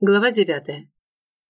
Глава девятая.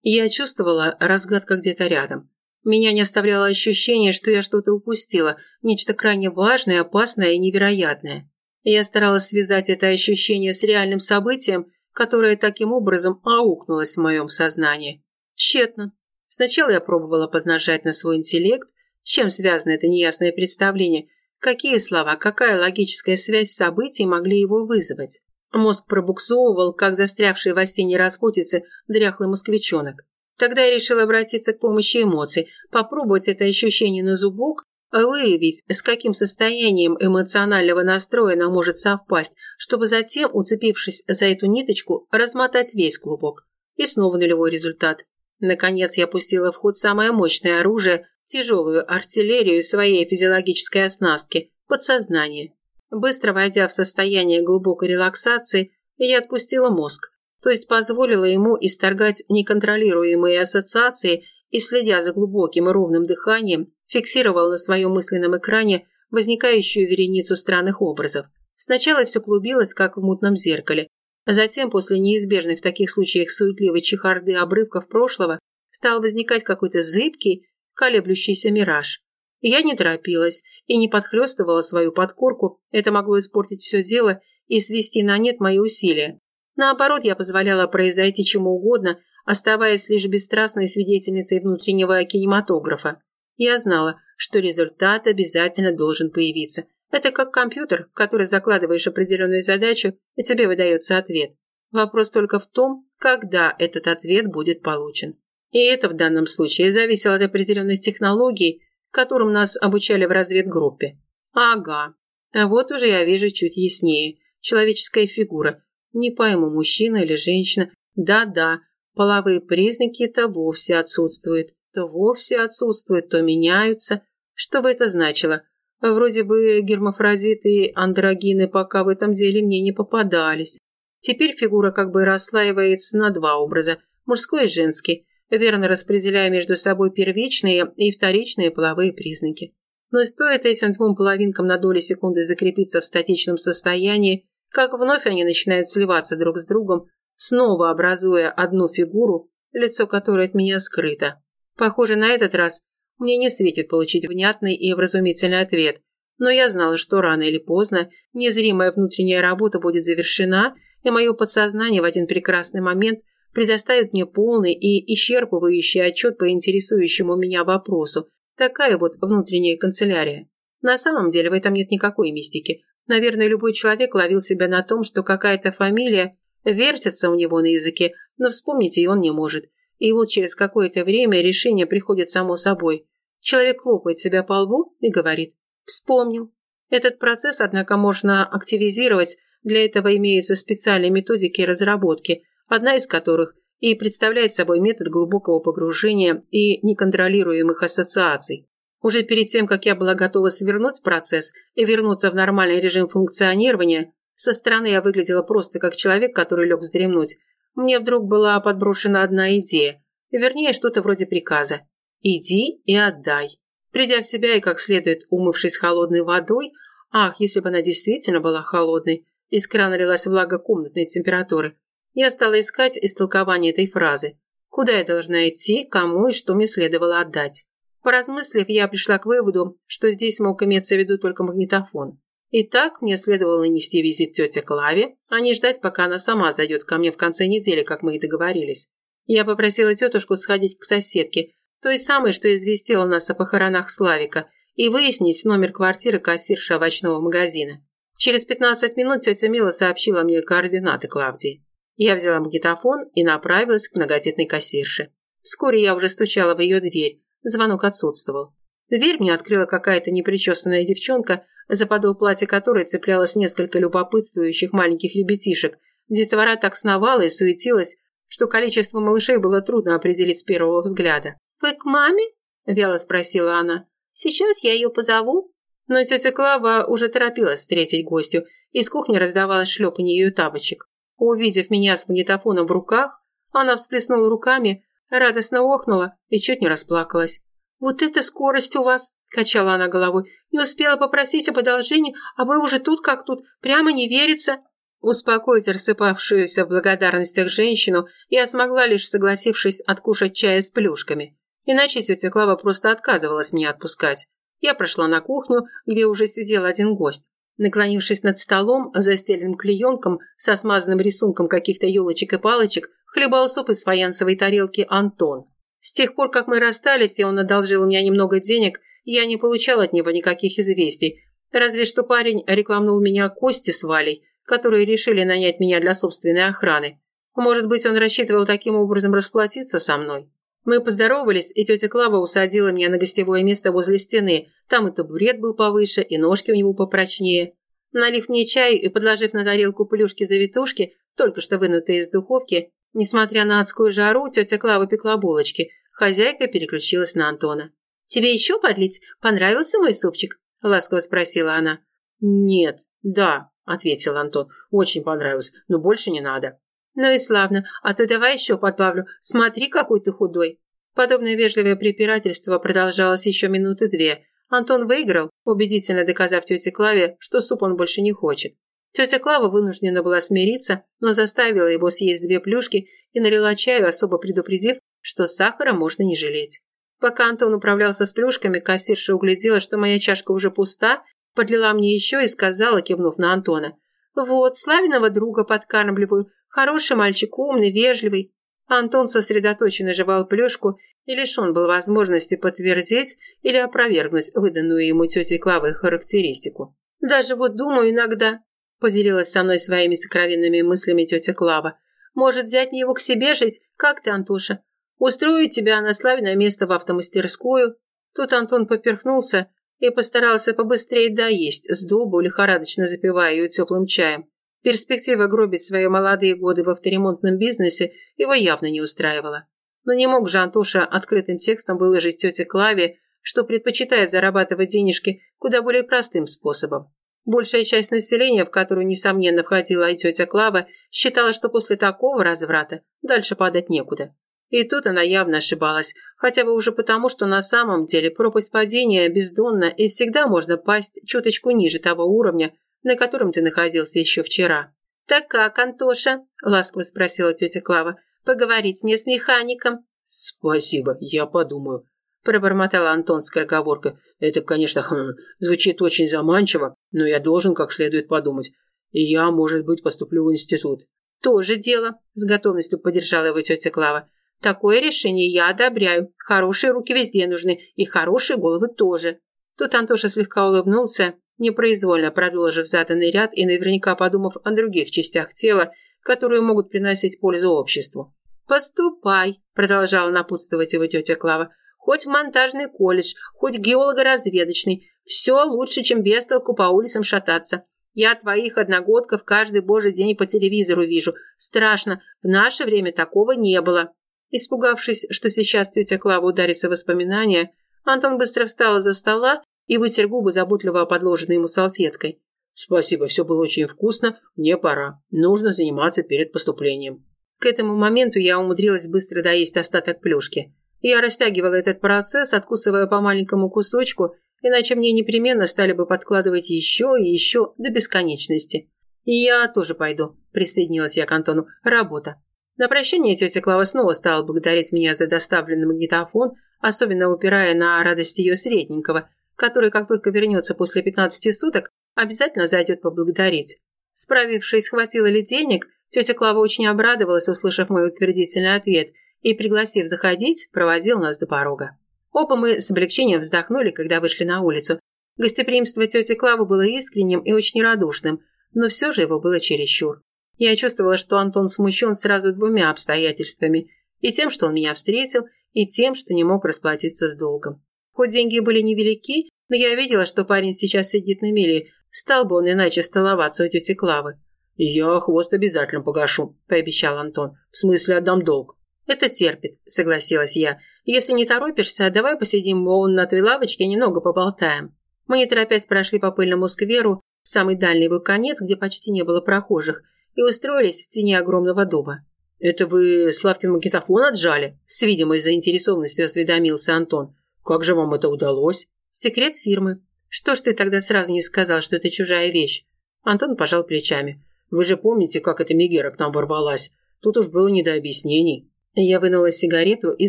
Я чувствовала, разгадка где-то рядом. Меня не оставляло ощущение, что я что-то упустила, нечто крайне важное, опасное и невероятное. Я старалась связать это ощущение с реальным событием, которое таким образом аукнулось в моем сознании. Тщетно. Сначала я пробовала поднажать на свой интеллект, с чем связано это неясное представление, какие слова, какая логическая связь событий могли его вызвать. Мозг пробуксовывал, как застрявший в осенней распутице дряхлый москвичонок. Тогда я решил обратиться к помощи эмоций, попробовать это ощущение на зубок, выявить, с каким состоянием эмоционального настроя оно может совпасть, чтобы затем, уцепившись за эту ниточку, размотать весь клубок. И снова нулевой результат. Наконец я пустила в ход самое мощное оружие, тяжелую артиллерию своей физиологической оснастки – подсознание. Быстро войдя в состояние глубокой релаксации, я отпустила мозг, то есть позволила ему исторгать неконтролируемые ассоциации и, следя за глубоким и ровным дыханием, фиксировал на своем мысленном экране возникающую вереницу странных образов. Сначала все клубилось, как в мутном зеркале. Затем, после неизбежной в таких случаях суетливой чехарды обрывков прошлого, стал возникать какой-то зыбкий, колеблющийся мираж. Я не торопилась и не подхлестывала свою подкорку, это могло испортить все дело и свести на нет мои усилия. Наоборот, я позволяла произойти чему угодно, оставаясь лишь бесстрастной свидетельницей внутреннего кинематографа. Я знала, что результат обязательно должен появиться. Это как компьютер, в который закладываешь определенную задачу, и тебе выдается ответ. Вопрос только в том, когда этот ответ будет получен. И это в данном случае зависело от определенных технологий, которым нас обучали в разведгруппе. Ага, вот уже я вижу чуть яснее. Человеческая фигура. Не пойму, мужчина или женщина. Да-да, половые признаки-то вовсе отсутствуют. То вовсе отсутствуют, то меняются. Что бы это значило? Вроде бы гермафродиты и андрогины пока в этом деле мне не попадались. Теперь фигура как бы расслаивается на два образа – мужской и женский верно распределяя между собой первичные и вторичные половые признаки. Но стоит этим двум половинкам на доли секунды закрепиться в статичном состоянии, как вновь они начинают сливаться друг с другом, снова образуя одну фигуру, лицо которой от меня скрыто. Похоже, на этот раз мне не светит получить внятный и вразумительный ответ, но я знала, что рано или поздно незримая внутренняя работа будет завершена, и мое подсознание в один прекрасный момент – предоставит мне полный и исчерпывающий отчет по интересующему меня вопросу. Такая вот внутренняя канцелярия. На самом деле в этом нет никакой мистики. Наверное, любой человек ловил себя на том, что какая-то фамилия вертится у него на языке, но вспомнить ее он не может. И вот через какое-то время решение приходит само собой. Человек хлопает себя по лбу и говорит «Вспомнил». Этот процесс, однако, можно активизировать, для этого имеются специальные методики разработки – одна из которых и представляет собой метод глубокого погружения и неконтролируемых ассоциаций. Уже перед тем, как я была готова свернуть процесс и вернуться в нормальный режим функционирования, со стороны я выглядела просто как человек, который лег вздремнуть. Мне вдруг была подброшена одна идея, вернее, что-то вроде приказа. «Иди и отдай». Придя в себя и как следует умывшись холодной водой, ах, если бы она действительно была холодной, из крана лилась влага комнатной температуры, я стала искать истолкование этой фразы. Куда я должна идти, кому и что мне следовало отдать. Поразмыслив, я пришла к выводу, что здесь мог иметься в виду только магнитофон. Итак, мне следовало нанести визит тете Клаве, а не ждать, пока она сама зайдет ко мне в конце недели, как мы и договорились. Я попросила тетушку сходить к соседке, той самой, что известила нас о похоронах Славика, и выяснить номер квартиры кассирши овощного магазина. Через 15 минут тетя Мила сообщила мне координаты Клавдии. Я взяла магнитофон и направилась к многодетной кассирше. Вскоре я уже стучала в ее дверь. Звонок отсутствовал. Дверь мне открыла какая-то непричесанная девчонка, за подол платья которой цеплялось несколько любопытствующих маленьких ребятишек. Детвора так сновала и суетилась, что количество малышей было трудно определить с первого взгляда. «Вы к маме?» – вяло спросила она. «Сейчас я ее позову». Но тетя Клава уже торопилась встретить гостю. Из кухни раздавалось шлепанье ее тапочек. Увидев меня с магнитофоном в руках, она всплеснула руками, радостно охнула и чуть не расплакалась. «Вот это скорость у вас!» – качала она головой. «Не успела попросить об одолжении, а вы уже тут как тут, прямо не верится!» Успокоить рассыпавшуюся в благодарностях женщину я смогла, лишь согласившись откушать чая с плюшками. Иначе тетя Клава просто отказывалась меня отпускать. Я прошла на кухню, где уже сидел один гость. Наклонившись над столом, застеленным клеенком, со смазанным рисунком каких-то елочек и палочек, хлебал суп из фаянсовой тарелки Антон. С тех пор, как мы расстались, и он одолжил у меня немного денег, я не получал от него никаких известий. Разве что парень рекламнул меня Кости с Валей, которые решили нанять меня для собственной охраны. Может быть, он рассчитывал таким образом расплатиться со мной. Мы поздоровались, и тетя Клава усадила меня на гостевое место возле стены. Там и табурет был повыше, и ножки у него попрочнее. Налив мне чай и подложив на тарелку плюшки-завитушки, только что вынутые из духовки, несмотря на адскую жару, тетя Клава пекла булочки. Хозяйка переключилась на Антона. «Тебе еще подлить? Понравился мой супчик?» – ласково спросила она. «Нет, да», – ответил Антон. «Очень понравилось, но больше не надо». «Ну и славно, а то давай еще подбавлю. Смотри, какой ты худой». Подобное вежливое препирательство продолжалось еще минуты две. Антон выиграл, убедительно доказав тете Клаве, что суп он больше не хочет. Тетя Клава вынуждена была смириться, но заставила его съесть две плюшки и налила чаю, особо предупредив, что сахара можно не жалеть. Пока Антон управлялся с плюшками, кассирша углядела, что моя чашка уже пуста, подлила мне еще и сказала, кивнув на Антона. «Вот, славиного друга подкармливаю, Хороший мальчик, умный, вежливый. Антон сосредоточенно жевал плюшку и лишен был возможности подтвердить или опровергнуть выданную ему тетей Клавой характеристику. «Даже вот думаю иногда», – поделилась со мной своими сокровенными мыслями тетя Клава, «может взять мне его к себе жить? Как ты, Антоша? Устроить тебя на славное место в автомастерскую?» Тут Антон поперхнулся и постарался побыстрее доесть сдобу, лихорадочно запивая ее теплым чаем. Перспектива гробить свои молодые годы в авторемонтном бизнесе его явно не устраивала. Но не мог же Антоша открытым текстом выложить тете Клаве, что предпочитает зарабатывать денежки куда более простым способом. Большая часть населения, в которую, несомненно, входила и тетя Клава, считала, что после такого разврата дальше падать некуда. И тут она явно ошибалась, хотя бы уже потому, что на самом деле пропасть падения бездонна и всегда можно пасть чуточку ниже того уровня, на котором ты находился еще вчера». «Так как, Антоша?» – ласково спросила тетя Клава. «Поговорить мне с механиком?» «Спасибо, я подумаю», – пробормотал Антон с скороговоркой. «Это, конечно, хм, звучит очень заманчиво, но я должен как следует подумать. И я, может быть, поступлю в институт». «Тоже дело», – с готовностью поддержала его тетя Клава. «Такое решение я одобряю. Хорошие руки везде нужны, и хорошие головы тоже». Тут Антоша слегка улыбнулся непроизвольно продолжив заданный ряд и наверняка подумав о других частях тела, которые могут приносить пользу обществу. «Поступай», – продолжала напутствовать его тетя Клава, «хоть в монтажный колледж, хоть геолого-разведочный, все лучше, чем без толку по улицам шататься. Я твоих одногодков каждый божий день по телевизору вижу. Страшно, в наше время такого не было». Испугавшись, что сейчас тетя Клава ударится в воспоминания, Антон быстро встал из-за стола и вытер губы заботливо подложенной ему салфеткой. «Спасибо, все было очень вкусно, мне пора. Нужно заниматься перед поступлением». К этому моменту я умудрилась быстро доесть остаток плюшки. Я растягивала этот процесс, откусывая по маленькому кусочку, иначе мне непременно стали бы подкладывать еще и еще до бесконечности. «И я тоже пойду», – присоединилась я к Антону. «Работа». На прощание тетя Клава снова стала благодарить меня за доставленный магнитофон, особенно упирая на радость ее средненького – который, как только вернется после 15 суток, обязательно зайдет поблагодарить. Справившись, хватило ли денег, тетя Клава очень обрадовалась, услышав мой утвердительный ответ, и, пригласив заходить, проводил нас до порога. Оба мы с облегчением вздохнули, когда вышли на улицу. Гостеприимство тети Клавы было искренним и очень радушным, но все же его было чересчур. Я чувствовала, что Антон смущен сразу двумя обстоятельствами – и тем, что он меня встретил, и тем, что не мог расплатиться с долгом. Хоть деньги были невелики, но я видела, что парень сейчас сидит на мели. Стал бы он иначе столоваться у тети Клавы. «Я хвост обязательно погашу», – пообещал Антон. «В смысле, отдам долг». «Это терпит», – согласилась я. «Если не торопишься, давай посидим вон на той лавочке и немного поболтаем». Мы не торопясь прошли по пыльному скверу, в самый дальний его конец, где почти не было прохожих, и устроились в тени огромного дуба. «Это вы Славкин магнитофон отжали?» – с видимой заинтересованностью осведомился Антон. Как же вам это удалось? Секрет фирмы. Что ж ты тогда сразу не сказал, что это чужая вещь? Антон пожал плечами. Вы же помните, как эта Мегера к нам ворвалась? Тут уж было не до объяснений». Я вынула сигарету и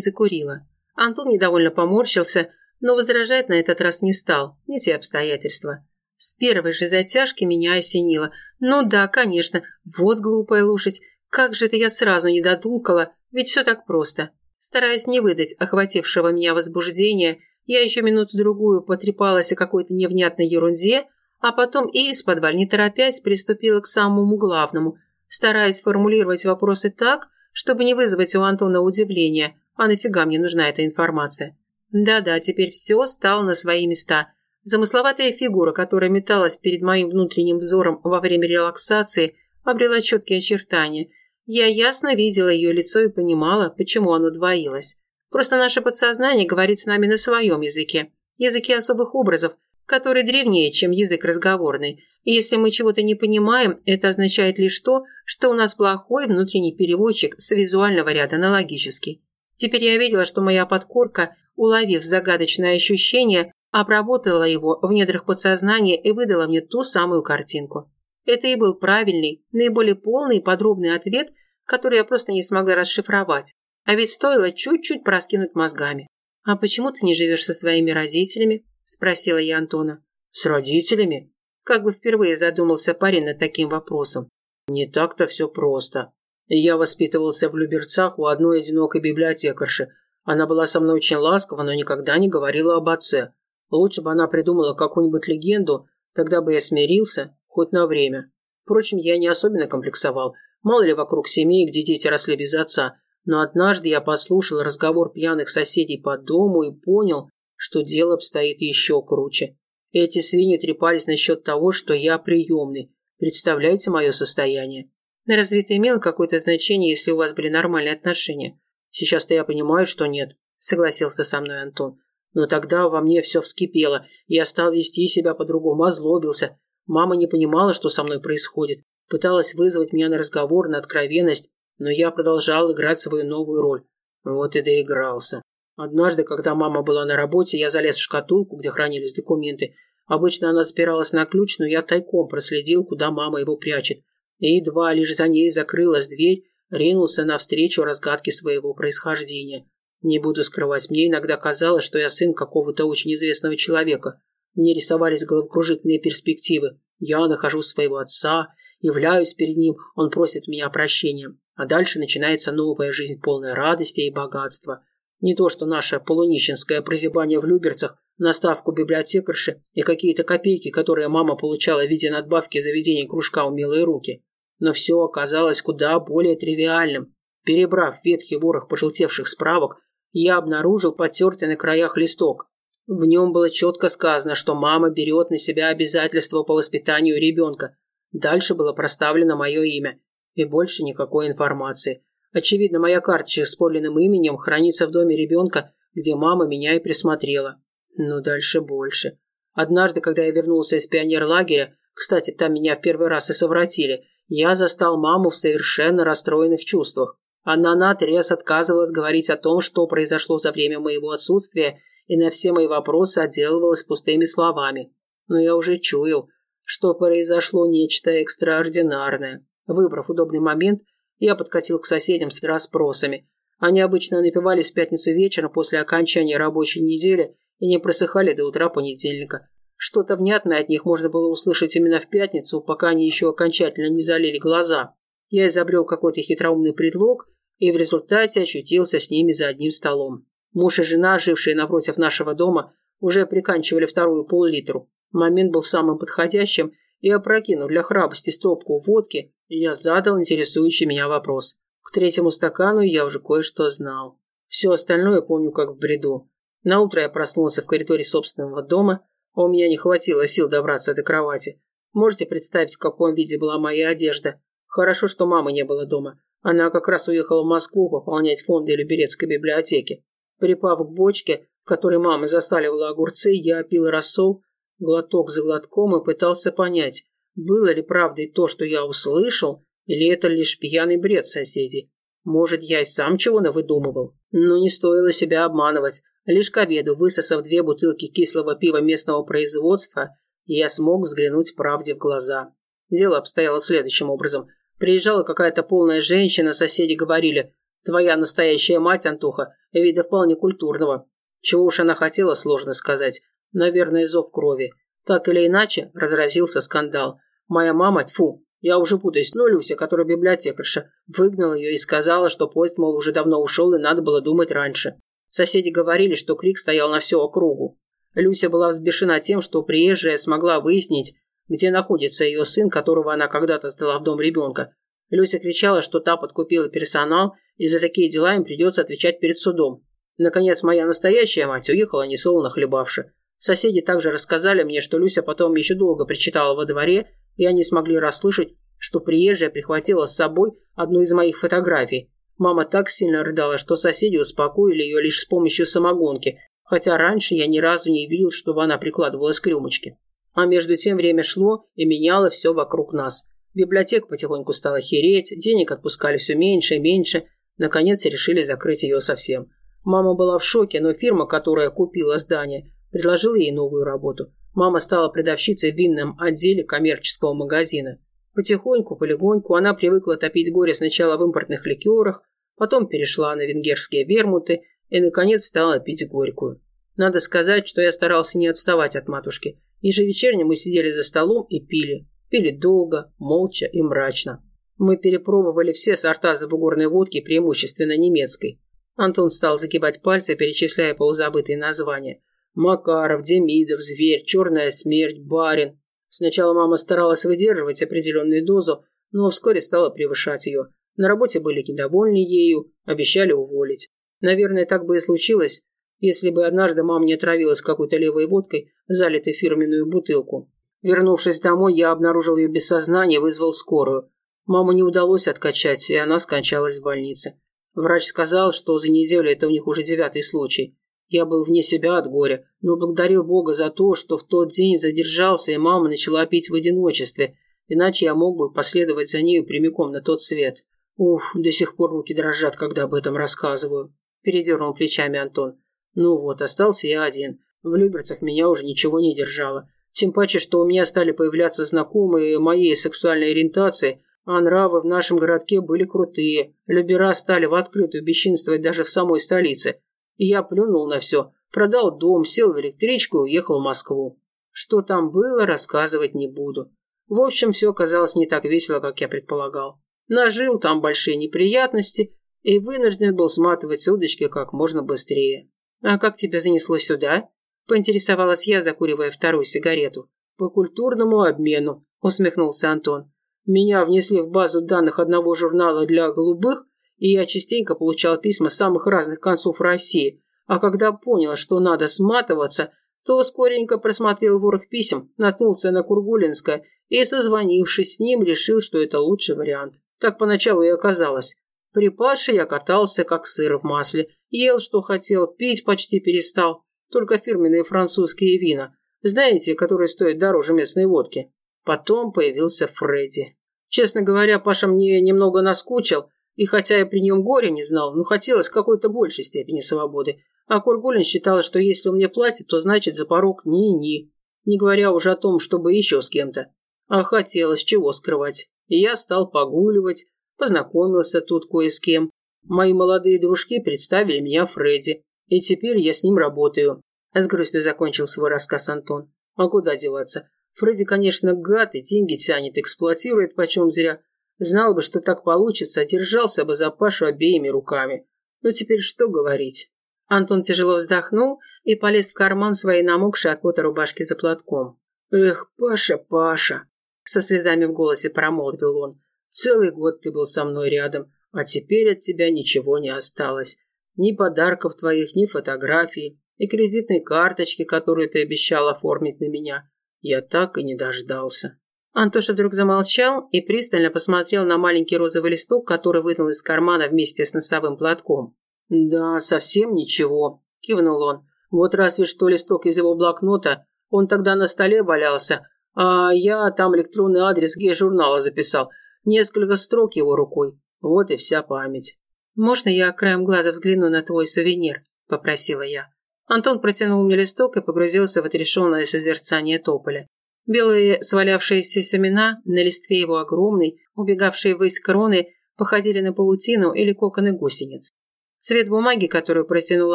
закурила. Антон недовольно поморщился, но возражать на этот раз не стал, не те обстоятельства. С первой же затяжки меня осенило. Ну да, конечно, вот глупая лошадь. Как же это я сразу не додумкала, ведь все так просто. Стараясь не выдать охватившего меня возбуждения, я еще минуту-другую потрепалась о какой-то невнятной ерунде, а потом и из-под не торопясь, приступила к самому главному, стараясь формулировать вопросы так, чтобы не вызвать у Антона удивления, а нафига мне нужна эта информация. Да-да, теперь все стало на свои места. Замысловатая фигура, которая металась перед моим внутренним взором во время релаксации, обрела четкие очертания. Я ясно видела ее лицо и понимала, почему оно двоилось. Просто наше подсознание говорит с нами на своем языке. Языке особых образов, который древнее, чем язык разговорный. И если мы чего-то не понимаем, это означает лишь то, что у нас плохой внутренний переводчик с визуального ряда на логический. Теперь я видела, что моя подкорка, уловив загадочное ощущение, обработала его в недрах подсознания и выдала мне ту самую картинку. Это и был правильный, наиболее полный и подробный ответ, который я просто не смогла расшифровать. А ведь стоило чуть-чуть проскинуть мозгами. «А почему ты не живешь со своими родителями?» – спросила я Антона. «С родителями?» Как бы впервые задумался парень над таким вопросом. «Не так-то все просто. Я воспитывался в Люберцах у одной одинокой библиотекарши. Она была со мной очень ласкова, но никогда не говорила об отце. Лучше бы она придумала какую-нибудь легенду, тогда бы я смирился, хоть на время. Впрочем, я не особенно комплексовал. Мало ли вокруг семей, где дети росли без отца. Но однажды я послушал разговор пьяных соседей по дому и понял, что дело обстоит еще круче. Эти свиньи трепались насчет того, что я приемный. Представляете мое состояние? Разве это имело какое-то значение, если у вас были нормальные отношения? Сейчас-то я понимаю, что нет, согласился со мной Антон. Но тогда во мне все вскипело, я стал вести себя по-другому, озлобился. Мама не понимала, что со мной происходит. Пыталась вызвать меня на разговор, на откровенность, но я продолжал играть свою новую роль. Вот и доигрался. Однажды, когда мама была на работе, я залез в шкатулку, где хранились документы. Обычно она запиралась на ключ, но я тайком проследил, куда мама его прячет и едва лишь за ней закрылась дверь, ринулся навстречу разгадке своего происхождения. Не буду скрывать, мне иногда казалось, что я сын какого-то очень известного человека. Мне рисовались головокружительные перспективы. Я нахожу своего отца, являюсь перед ним, он просит меня прощения. А дальше начинается новая жизнь, полная радости и богатства. Не то, что наше полунищенское прозябание в Люберцах, наставку библиотекарши и какие-то копейки, которые мама получала в виде надбавки заведения кружка «Умелые руки». Но все оказалось куда более тривиальным. Перебрав ветхий ворох пожелтевших справок, я обнаружил потертый на краях листок. В нем было четко сказано, что мама берет на себя обязательства по воспитанию ребенка. Дальше было проставлено мое имя. И больше никакой информации. Очевидно, моя карточка с подлинным именем хранится в доме ребенка, где мама меня и присмотрела. Но дальше больше. Однажды, когда я вернулся из пионерлагеря, кстати, там меня в первый раз и совратили, я застал маму в совершенно расстроенных чувствах. Она наотрез отказывалась говорить о том, что произошло за время моего отсутствия, и на все мои вопросы отделывалась пустыми словами. Но я уже чуял, что произошло нечто экстраординарное. Выбрав удобный момент, я подкатил к соседям с расспросами. Они обычно напивались в пятницу вечером после окончания рабочей недели и не просыхали до утра понедельника. Что-то внятное от них можно было услышать именно в пятницу, пока они еще окончательно не залили глаза. Я изобрел какой-то хитроумный предлог и в результате очутился с ними за одним столом. Муж и жена, жившие напротив нашего дома, уже приканчивали вторую пол-литру. Момент был самым подходящим, и, опрокинув для храбрости стопку водки, я задал интересующий меня вопрос. К третьему стакану я уже кое-что знал. Все остальное помню как в бреду. Наутро я проснулся в коридоре собственного дома, а у меня не хватило сил добраться до кровати. Можете представить, в каком виде была моя одежда? Хорошо, что мамы не было дома. Она как раз уехала в Москву пополнять фонды Люберецкой библиотеки. Припав к бочке, в которой мама засаливала огурцы, я пил рассол, глоток за глотком и пытался понять, было ли правдой то, что я услышал, или это лишь пьяный бред соседей. Может, я и сам чего навыдумывал. Но не стоило себя обманывать. Лишь к обеду, высосав две бутылки кислого пива местного производства, я смог взглянуть правде в глаза. Дело обстояло следующим образом. Приезжала какая-то полная женщина, соседи говорили, «Твоя настоящая мать, Антоха, вида вполне культурного». Чего уж она хотела, сложно сказать. Наверное, зов крови. Так или иначе, разразился скандал. Моя мама, тьфу, я уже путаюсь, но Люся, которая библиотекарша, выгнала ее и сказала, что поезд, мол, уже давно ушел и надо было думать раньше. Соседи говорили, что крик стоял на всю округу. Люся была взбешена тем, что приезжая смогла выяснить, где находится ее сын, которого она когда-то сдала в дом ребенка. Люся кричала, что та подкупила персонал, и за такие дела им придется отвечать перед судом. Наконец, моя настоящая мать уехала несолоно хлебавши. Соседи также рассказали мне, что Люся потом еще долго причитала во дворе, и они смогли расслышать, что приезжая прихватила с собой одну из моих фотографий. Мама так сильно рыдала, что соседи успокоили ее лишь с помощью самогонки, хотя раньше я ни разу не видел, чтобы она прикладывалась к рюмочке. А между тем время шло и меняло все вокруг нас. Библиотека потихоньку стала хереть, денег отпускали все меньше и меньше. Наконец решили закрыть ее совсем. Мама была в шоке, но фирма, которая купила здание, предложила ей новую работу. Мама стала продавщицей в винном отделе коммерческого магазина. Потихоньку, полегоньку она привыкла топить горе сначала в импортных ликерах, потом перешла на венгерские вермуты и, наконец, стала пить горькую. Надо сказать, что я старался не отставать от матушки. Ежевечерне мы сидели за столом и пили. Пили долго, молча и мрачно. Мы перепробовали все сорта забугорной водки, преимущественно немецкой. Антон стал загибать пальцы, перечисляя полузабытые названия. Макаров, Демидов, Зверь, Черная смерть, Барин. Сначала мама старалась выдерживать определенную дозу, но вскоре стала превышать ее. На работе были недовольны ею, обещали уволить. Наверное, так бы и случилось, если бы однажды мама не отравилась какой-то левой водкой, залитой фирменную бутылку. Вернувшись домой, я обнаружил ее без сознания и вызвал скорую. Маму не удалось откачать, и она скончалась в больнице. Врач сказал, что за неделю это у них уже девятый случай. Я был вне себя от горя, но благодарил Бога за то, что в тот день задержался, и мама начала пить в одиночестве, иначе я мог бы последовать за нею прямиком на тот свет. Уф, до сих пор руки дрожат, когда об этом рассказываю. Передернул плечами Антон. Ну вот, остался я один. В Люберцах меня уже ничего не держало. Тем паче, что у меня стали появляться знакомые моей сексуальной ориентации, а нравы в нашем городке были крутые. Любера стали в открытую бесчинствовать даже в самой столице. И я плюнул на все, продал дом, сел в электричку и уехал в Москву. Что там было, рассказывать не буду. В общем, все оказалось не так весело, как я предполагал. Нажил там большие неприятности и вынужден был сматывать с удочки как можно быстрее. «А как тебя занесло сюда?» Поинтересовалась я, закуривая вторую сигарету. «По культурному обмену», – усмехнулся Антон. «Меня внесли в базу данных одного журнала для голубых, и я частенько получал письма самых разных концов России. А когда понял, что надо сматываться, то скоренько просмотрел ворох писем, наткнулся на Кургулинское и, созвонившись с ним, решил, что это лучший вариант. Так поначалу и оказалось. При Паше я катался, как сыр в масле, ел, что хотел, пить почти перестал. Только фирменные французские вина. Знаете, которые стоят дороже местной водки. Потом появился Фредди. Честно говоря, Паша мне немного наскучил, и хотя я при нем горя не знал, но хотелось какой-то большей степени свободы. А Кургулин считал, что если он мне платит, то значит за порог ни-ни. Не говоря уже о том, чтобы еще с кем-то. А хотелось чего скрывать. Я стал погуливать, познакомился тут кое с кем. Мои молодые дружки представили меня Фредди. И теперь я с ним работаю. С грустью закончил свой рассказ Антон. А куда деваться? Фредди, конечно, гад и деньги тянет, эксплуатирует почем зря. Знал бы, что так получится, держался бы за Пашу обеими руками. Но теперь что говорить? Антон тяжело вздохнул и полез в карман своей намокшей от пота рубашки за платком. «Эх, Паша, Паша!» Со слезами в голосе промолвил он. «Целый год ты был со мной рядом, а теперь от тебя ничего не осталось. Ни подарков твоих, ни фотографий, и кредитной карточки, которую ты обещал оформить на меня. Я так и не дождался». Антоша вдруг замолчал и пристально посмотрел на маленький розовый листок, который вынул из кармана вместе с носовым платком. «Да, совсем ничего», – кивнул он. «Вот разве что листок из его блокнота, он тогда на столе валялся, а я там электронный адрес гей-журнала записал, несколько строк его рукой. Вот и вся память». «Можно я краем глаза взгляну на твой сувенир?» – попросила я. Антон протянул мне листок и погрузился в отрешенное созерцание тополя. Белые свалявшиеся семена на листве его огромной, убегавшие ввысь кроны, походили на паутину или коконы гусениц. Цвет бумаги, которую протянул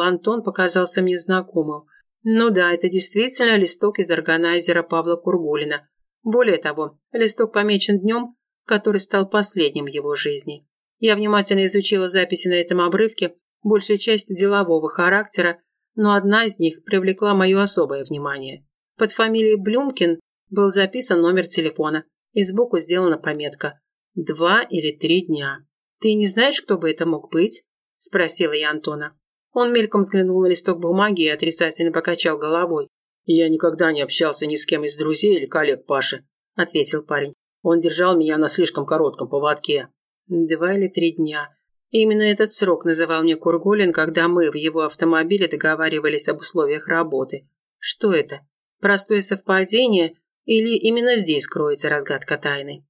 Антон, показался мне знакомым. Ну да, это действительно листок из органайзера Павла Кургулина. Более того, листок помечен днем, который стал последним в его жизни. Я внимательно изучила записи на этом обрывке, большей частью делового характера, но одна из них привлекла мое особое внимание. Под фамилией Блюмкин был записан номер телефона, и сбоку сделана пометка «Два или три дня». «Ты не знаешь, кто бы это мог быть?» – спросила я Антона. Он мельком взглянул на листок бумаги и отрицательно покачал головой. «Я никогда не общался ни с кем из друзей или коллег Паши», – ответил парень. «Он держал меня на слишком коротком поводке». «Два или три дня. Именно этот срок называл мне Кургулин, когда мы в его автомобиле договаривались об условиях работы. Что это? Простое совпадение или именно здесь кроется разгадка тайны?»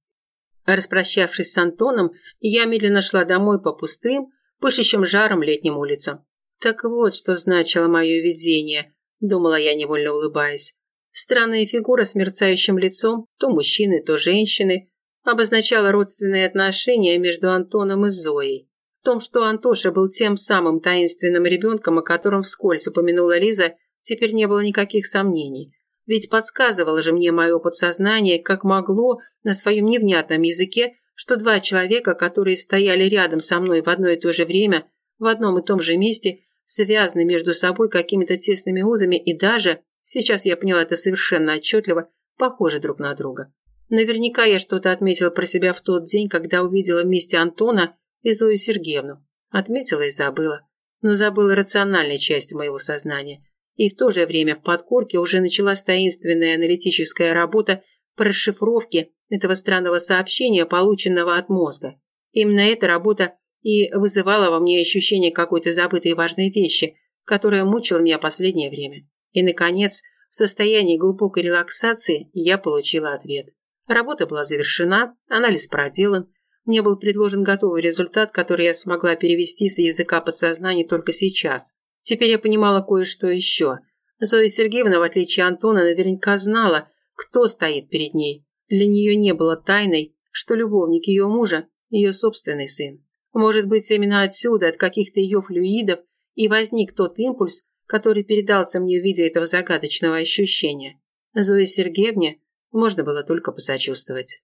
Распрощавшись с Антоном, я медленно шла домой по пустым, пышущим жаром летним улицам. Так вот, что значило мое видение, думала я, невольно улыбаясь. Странная фигура с мерцающим лицом, то мужчины, то женщины, обозначала родственные отношения между Антоном и Зоей. В том, что Антоша был тем самым таинственным ребенком, о котором вскользь упомянула Лиза, теперь не было никаких сомнений. Ведь подсказывало же мне мое подсознание, как могло, на своем невнятном языке, что два человека, которые стояли рядом со мной в одно и то же время, в одном и том же месте, связаны между собой какими-то тесными узами и даже, сейчас я поняла это совершенно отчетливо, похожи друг на друга. Наверняка я что-то отметила про себя в тот день, когда увидела вместе Антона и Зою Сергеевну. Отметила и забыла. Но забыла рациональной частью моего сознания. И в то же время в подкорке уже началась таинственная аналитическая работа по расшифровке этого странного сообщения, полученного от мозга. Именно эта работа и вызывала во мне ощущение какой-то забытой важной вещи, которая мучила меня последнее время. И, наконец, в состоянии глубокой релаксации я получила ответ. Работа была завершена, анализ проделан, мне был предложен готовый результат, который я смогла перевести с языка подсознания только сейчас. Теперь я понимала кое-что еще. Зоя Сергеевна, в отличие от Антона, наверняка знала, кто стоит перед ней. Для нее не было тайной, что любовник ее мужа – ее собственный сын. Может быть, именно отсюда, от каких-то ее флюидов, и возник тот импульс, который передался мне в виде этого загадочного ощущения. Зое Сергеевне можно было только посочувствовать.